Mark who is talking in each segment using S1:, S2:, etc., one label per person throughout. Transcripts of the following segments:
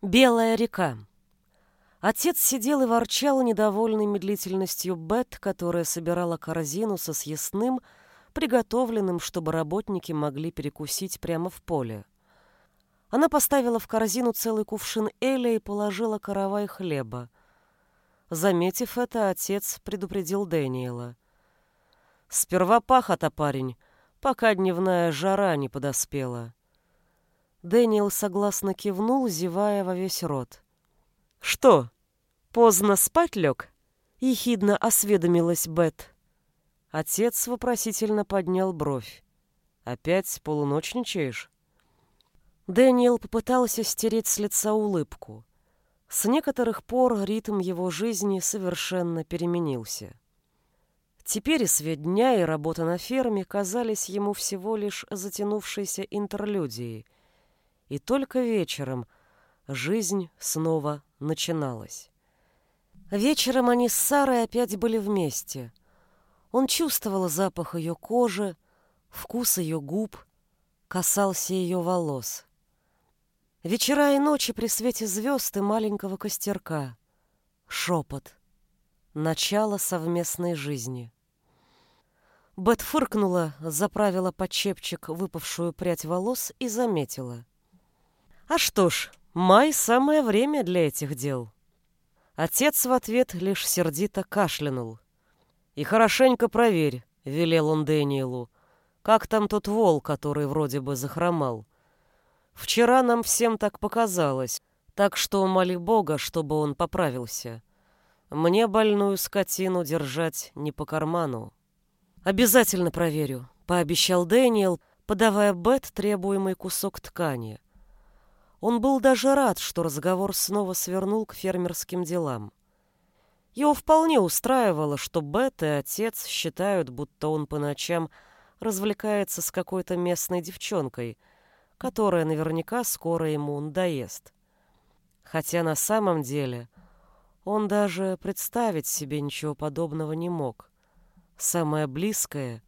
S1: Белая река. Отец сидел и ворчал, недовольный медлительностью Бет, которая собирала корзину со съестным, приготовленным, чтобы работники могли перекусить прямо в поле. Она поставила в корзину целый кувшин эля и положила каравай хлеба. Заметив это, отец предупредил Дэниела. «Сперва пахота, парень, пока дневная жара не подоспела». Дэниел согласно кивнул, зевая во весь рот. «Что, поздно спать лег?» — ехидно осведомилась Бет. Отец вопросительно поднял бровь. «Опять полуночничаешь?» Дэниел попытался стереть с лица улыбку. С некоторых пор ритм его жизни совершенно переменился. Теперь и свет дня, и работа на ферме казались ему всего лишь затянувшейся интерлюдией — и только вечером жизнь снова начиналась. Вечером они с Сарой опять были вместе. Он чувствовал запах ее кожи, вкус ее губ, касался ее волос. Вечера и ночи при свете звезд и маленького костерка. Шепот. Начало совместной жизни. Бет фыркнула, заправила под чепчик выпавшую прядь волос и заметила. А что ж, май — самое время для этих дел. Отец в ответ лишь сердито кашлянул. «И хорошенько проверь», — велел он Дэниелу, «как там тот вол, который вроде бы захромал. Вчера нам всем так показалось, так что моли Бога, чтобы он поправился. Мне больную скотину держать не по карману». «Обязательно проверю», — пообещал Дэниел, подавая Бет требуемый кусок ткани — он был даже рад, что разговор снова свернул к фермерским делам. Его вполне устраивало, что Бет и отец считают, будто он по ночам развлекается с какой-то местной девчонкой, которая наверняка скоро ему надоест. Хотя на самом деле он даже представить себе ничего подобного не мог. Самое близкое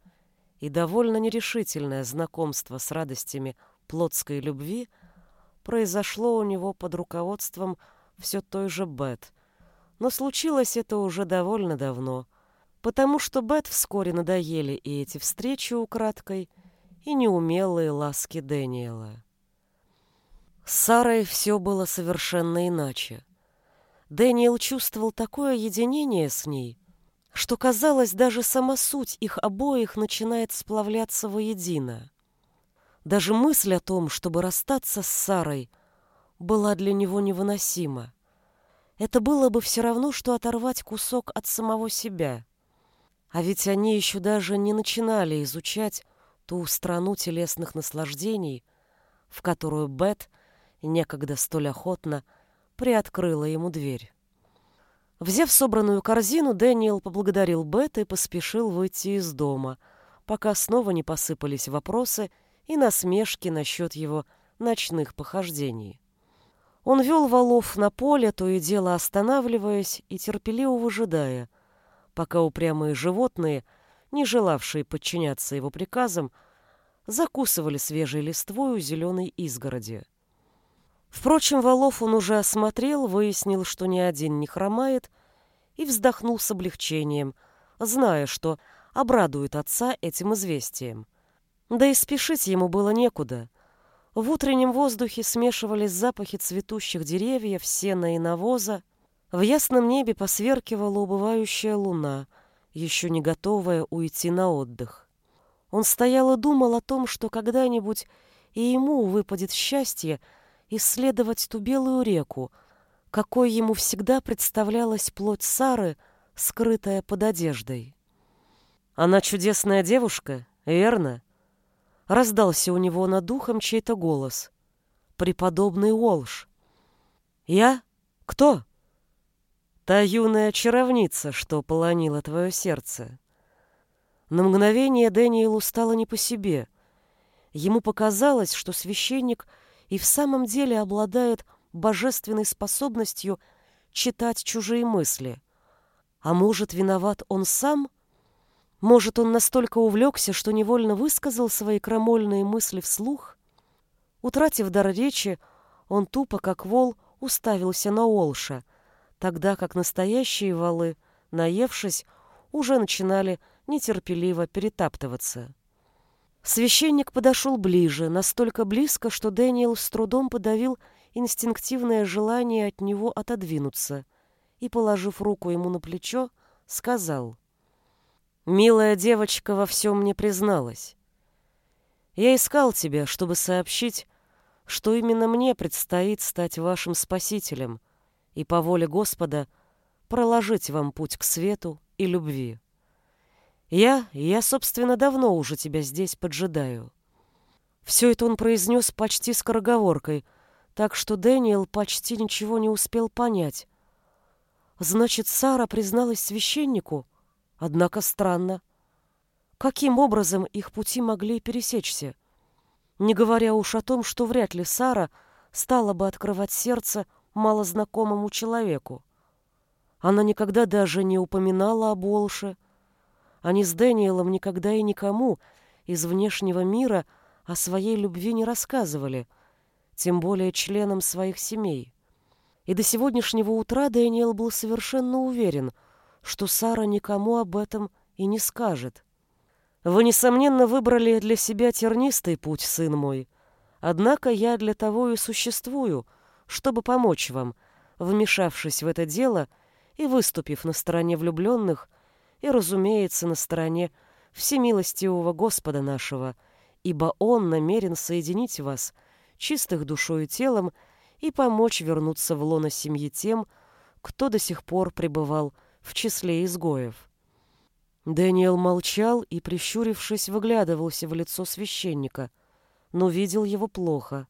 S1: и довольно нерешительное знакомство с радостями плотской любви — произошло у него под руководством все той же Бет. Но случилось это уже довольно давно, потому что Бет вскоре надоели и эти встречи украдкой, и неумелые ласки Дэниела. С Сарой все было совершенно иначе. Дэниел чувствовал такое единение с ней, что, казалось, даже сама суть их обоих начинает сплавляться воедино. Даже мысль о том, чтобы расстаться с Сарой, была для него невыносима. Это было бы все равно, что оторвать кусок от самого себя. А ведь они еще даже не начинали изучать ту страну телесных наслаждений, в которую Бет некогда столь охотно приоткрыла ему дверь. Взяв собранную корзину, Дэниел поблагодарил Бет и поспешил выйти из дома, пока снова не посыпались вопросы и насмешки насчет его ночных похождений. Он вел валов на поле, то и дело останавливаясь и терпеливо выжидая, пока упрямые животные, не желавшие подчиняться его приказам, закусывали свежей листвой у зеленой изгороди. Впрочем, валов он уже осмотрел, выяснил, что ни один не хромает, и вздохнул с облегчением, зная, что обрадует отца этим известием. Да и спешить ему было некуда. В утреннем воздухе смешивались запахи цветущих деревьев, сена и навоза. В ясном небе посверкивала убывающая луна, еще не готовая уйти на отдых. Он стоял и думал о том, что когда-нибудь и ему выпадет счастье исследовать ту белую реку, какой ему всегда представлялась плоть Сары, скрытая под одеждой. «Она чудесная девушка, верно?» Раздался у него над духом чей-то голос. Преподобный Уолш. «Я? Кто?» «Та юная чаровница, что полонила твое сердце». На мгновение Дэниелу стало не по себе. Ему показалось, что священник и в самом деле обладает божественной способностью читать чужие мысли. А может, виноват он сам — может, он настолько увлекся, что невольно высказал свои крамольные мысли вслух? Утратив дар речи, он тупо, как вол, уставился на Олша, тогда как настоящие валы, наевшись, уже начинали нетерпеливо перетаптываться. Священник подошел ближе, настолько близко, что Дэниел с трудом подавил инстинктивное желание от него отодвинуться и, положив руку ему на плечо, сказал. «Милая девочка во всем мне призналась. Я искал тебя, чтобы сообщить, что именно мне предстоит стать вашим спасителем и по воле Господа проложить вам путь к свету и любви. Я, я, собственно, давно уже тебя здесь поджидаю». Все это он произнес почти скороговоркой, так что Дэниел почти ничего не успел понять. Значит, Сара призналась священнику? Однако странно. Каким образом их пути могли пересечься? Не говоря уж о том, что вряд ли Сара стала бы открывать сердце малознакомому человеку. Она никогда даже не упоминала об Олше. Они с Дэниелом никогда и никому из внешнего мира о своей любви не рассказывали, тем более членам своих семей. И до сегодняшнего утра Дэниел был совершенно уверен, что Сара никому об этом и не скажет. «Вы, несомненно, выбрали для себя тернистый путь, сын мой. Однако я для того и существую, чтобы помочь вам, вмешавшись в это дело — и выступив на стороне влюбленных, и, разумеется, на стороне всемилостивого Господа нашего, ибо Он намерен соединить вас, чистых душою и телом, и помочь вернуться в лоно семьи тем, кто до сих пор пребывал в числе изгоев. Дэниел молчал и, прищурившись, выглядывался в лицо священника, но видел его плохо.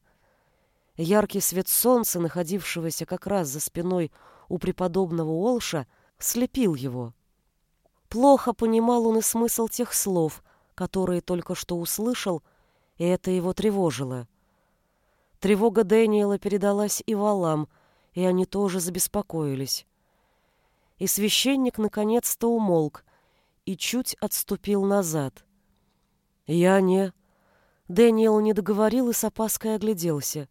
S1: Яркий свет солнца, находившегося как раз за спиной у преподобного Олша слепил его. Плохо понимал он и смысл тех слов, которые только что услышал, и это его тревожило. Тревога Дэниела передалась и валам, и они тоже забеспокоились. И священник наконец-то умолк и чуть отступил назад. «Я не...» Дэниел не договорил и с опаской огляделся.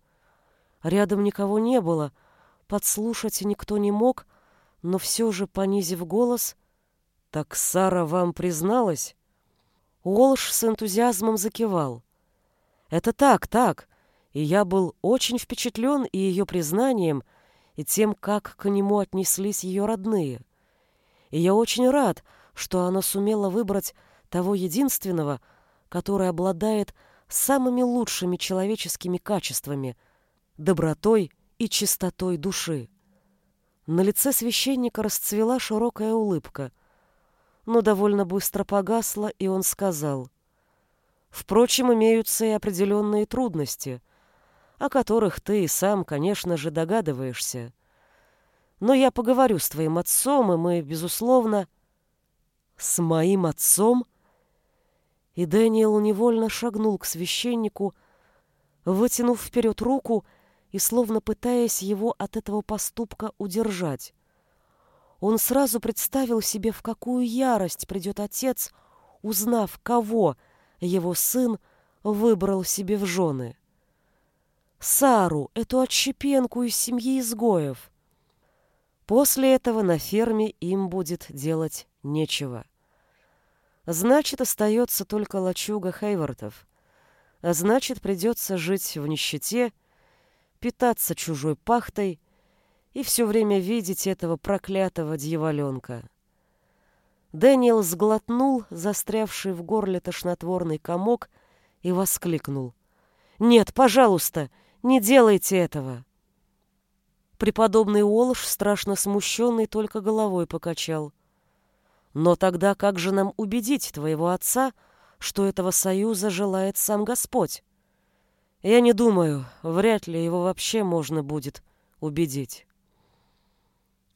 S1: Рядом никого не было, Подслушать никто не мог, но все же, понизив голос, «Так Сара вам призналась?» Уолш с энтузиазмом закивал. «Это так, так, и я был очень впечатлен и ее признанием, и тем, как к нему отнеслись ее родные. И я очень рад, что она сумела выбрать того единственного, который обладает самыми лучшими человеческими качествами — добротой и чистотой души. На лице священника расцвела широкая улыбка, но довольно быстро погасла, и он сказал, «Впрочем, имеются и определенные трудности, о которых ты и сам, конечно же, догадываешься. Но я поговорю с твоим отцом, и мы, безусловно...» «С моим отцом?» И Дэниел невольно шагнул к священнику, вытянув вперед руку и словно пытаясь его от этого поступка удержать. Он сразу представил себе, в какую ярость придет отец, узнав, кого его сын выбрал себе в жены. Сару, эту отщепенку из семьи изгоев. После этого на ферме им будет делать нечего. Значит, остается только лачуга Хейвартов. А значит, придется жить в нищете питаться чужой пахтой и все время видеть этого проклятого дьяволенка. Дэниел сглотнул застрявший в горле тошнотворный комок и воскликнул. «Нет, пожалуйста, не делайте этого!» Преподобный Уолш, страшно смущенный, только головой покачал. «Но тогда как же нам убедить твоего отца, что этого союза желает сам Господь?» Я не думаю, вряд ли его вообще можно будет убедить.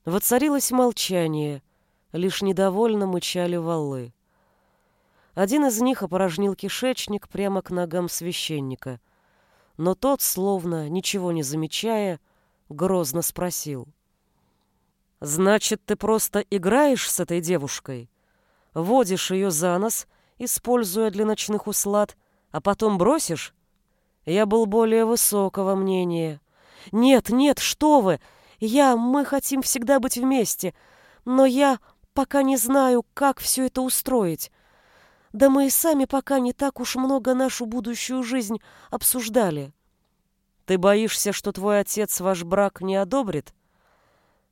S1: Воцарилось молчание, лишь недовольно мычали валы. Один из них опорожнил кишечник прямо к ногам священника, но тот, словно ничего не замечая, грозно спросил. «Значит, ты просто играешь с этой девушкой? Водишь ее за нос, используя для ночных услад, а потом бросишь?» Я был более высокого мнения. «Нет, нет, что вы! Я, мы хотим всегда быть вместе, но я пока не знаю, как все это устроить. Да мы и сами пока не так уж много нашу будущую жизнь обсуждали».
S2: «Ты боишься, что твой отец ваш брак не одобрит?»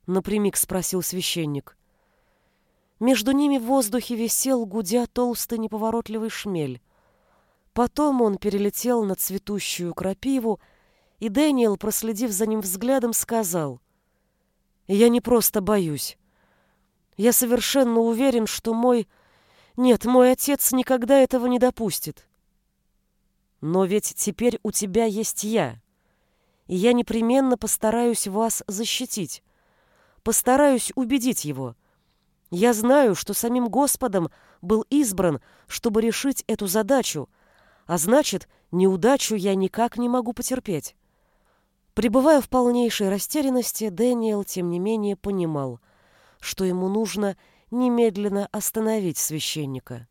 S1: Напрямик спросил священник. Между ними в воздухе висел, гудя толстый неповоротливый шмель. Потом он перелетел на цветущую крапиву, и Дэниел, проследив за ним взглядом, сказал, «Я не просто боюсь. Я совершенно уверен, что мой... Нет, мой отец никогда этого не допустит. Но ведь теперь у тебя есть я, и я непременно постараюсь вас защитить, постараюсь убедить его. Я знаю, что самим Господом был избран, чтобы решить эту задачу, а значит, неудачу я никак не могу потерпеть. Пребывая в полнейшей растерянности, Дэниел, тем не менее, понимал, что ему нужно немедленно остановить священника.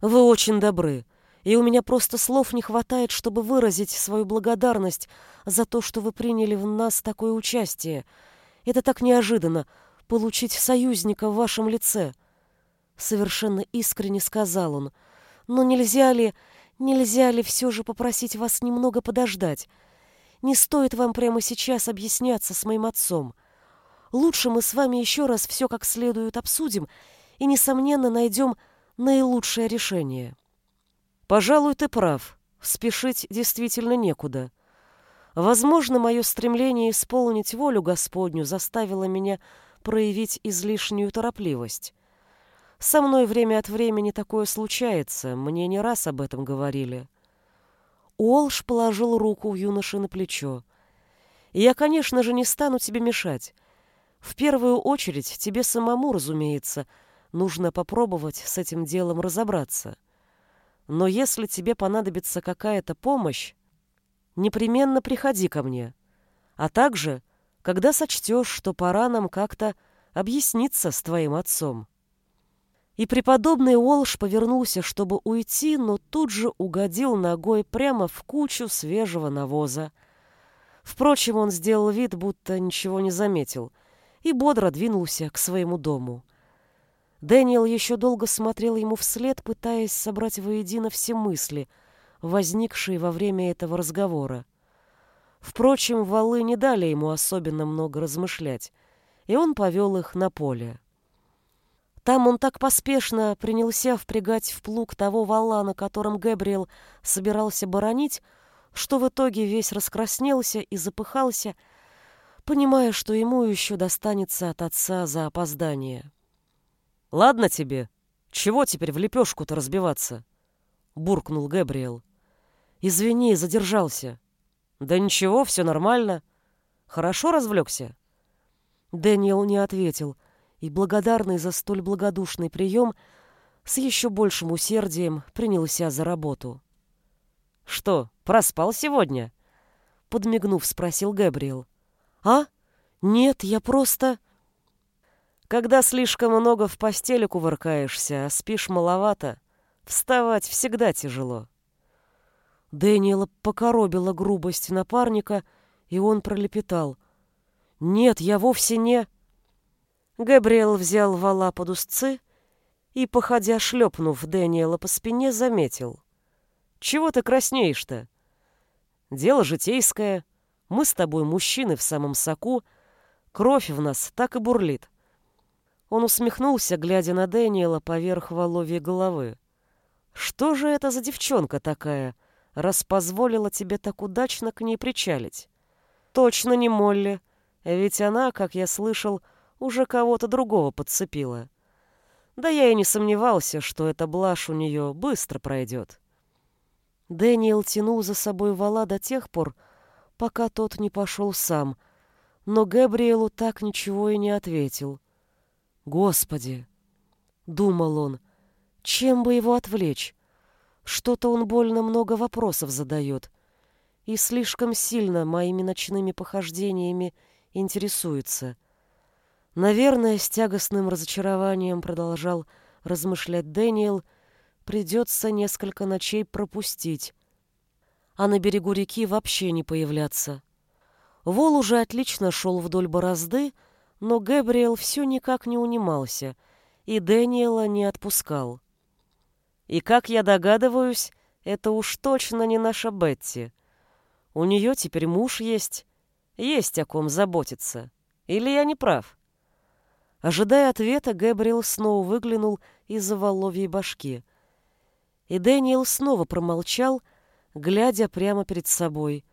S1: «Вы очень добры, и у меня просто слов не хватает, чтобы выразить свою благодарность за то, что вы приняли в нас такое участие. Это так неожиданно — получить союзника в вашем лице». Совершенно искренне сказал он. «Но нельзя ли, нельзя ли все же попросить вас немного подождать? Не стоит вам прямо сейчас объясняться с моим отцом. Лучше мы с вами еще раз все как следует обсудим и, несомненно, найдем наилучшее решение».
S2: «Пожалуй, ты прав. Спешить действительно некуда». Возможно, мое стремление исполнить волю Господню заставило меня проявить излишнюю торопливость. Со мной время от времени такое случается, мне не раз об этом говорили.
S1: Уолш положил руку у юноши на плечо. «Я, конечно же, не стану тебе мешать. В первую очередь тебе самому, разумеется, нужно попробовать с этим делом разобраться. Но если тебе понадобится какая-то помощь, непременно приходи ко мне. А также, когда сочтешь, что пора нам как-то объясниться с твоим отцом. И преподобный Уолш повернулся, чтобы уйти, но тут же угодил ногой прямо в кучу свежего навоза. Впрочем, он сделал вид, будто ничего не заметил, и бодро двинулся к своему дому. Дэниел еще долго смотрел ему вслед, пытаясь собрать воедино все мысли — возникшие во время этого разговора. Впрочем, валы не дали ему особенно много размышлять, и он повел их на поле. Там он так поспешно принялся впрягать в плуг того вала, на котором Гэбриэл собирался боронить, что в итоге весь раскраснелся и запыхался, понимая, что ему еще достанется от отца за опоздание.
S2: «Ладно тебе, чего теперь в лепешку-то разбиваться?» — буркнул Гэбриэл.
S1: Извини, задержался.
S2: Да ничего, все нормально. Хорошо развлекся?
S1: Дэниел не ответил, и, благодарный за столь благодушный прием, с еще большим усердием принялся за работу.
S2: «Что, проспал сегодня?»
S1: Подмигнув, спросил Гэбриэл. «А? Нет, я просто...»
S2: «Когда слишком много в постели кувыркаешься, а спишь маловато, вставать всегда тяжело».
S1: Дэниела покоробила грубость напарника, и он пролепетал. «Нет, я вовсе не...»
S2: Габриэл взял вала под узцы и, походя шлепнув Дэниела по спине, заметил. «Чего ты краснеешь-то? Дело житейское. Мы с тобой мужчины в самом соку. Кровь в нас так и бурлит». Он усмехнулся, глядя на Дэниела поверх воловьей головы. «Что же это за девчонка такая?» раз позволила тебе так удачно к ней причалить. Точно не Молли, ведь она, как я слышал, уже кого-то другого подцепила. Да я и не сомневался, что эта блажь у нее быстро пройдет.
S1: Дэниел тянул за собой вала до тех пор, пока тот не пошел сам, но Габриэлу так ничего и не ответил. «Господи!» — думал он. «Чем бы его отвлечь? Что-то он больно много вопросов задает и слишком сильно моими ночными похождениями интересуется. Наверное, с тягостным разочарованием продолжал размышлять Дэниел, придется несколько ночей пропустить, а на берегу реки вообще не появляться. Вол уже отлично шел вдоль борозды, но Гэбриэл все никак не унимался, и Дэниела не отпускал. И, как я догадываюсь, это уж точно не наша Бетти. У нее теперь муж есть, есть о ком заботиться. Или я не прав? Ожидая ответа, Гэбриэл снова выглянул из-за воловьей башки. И Дэниел снова промолчал, глядя прямо перед собой,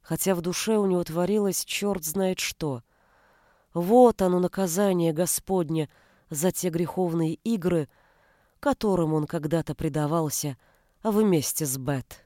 S1: хотя в душе у него творилось черт знает что. Вот оно наказание Господне за те греховные игры, которым он когда-то предавался вместе с Бет.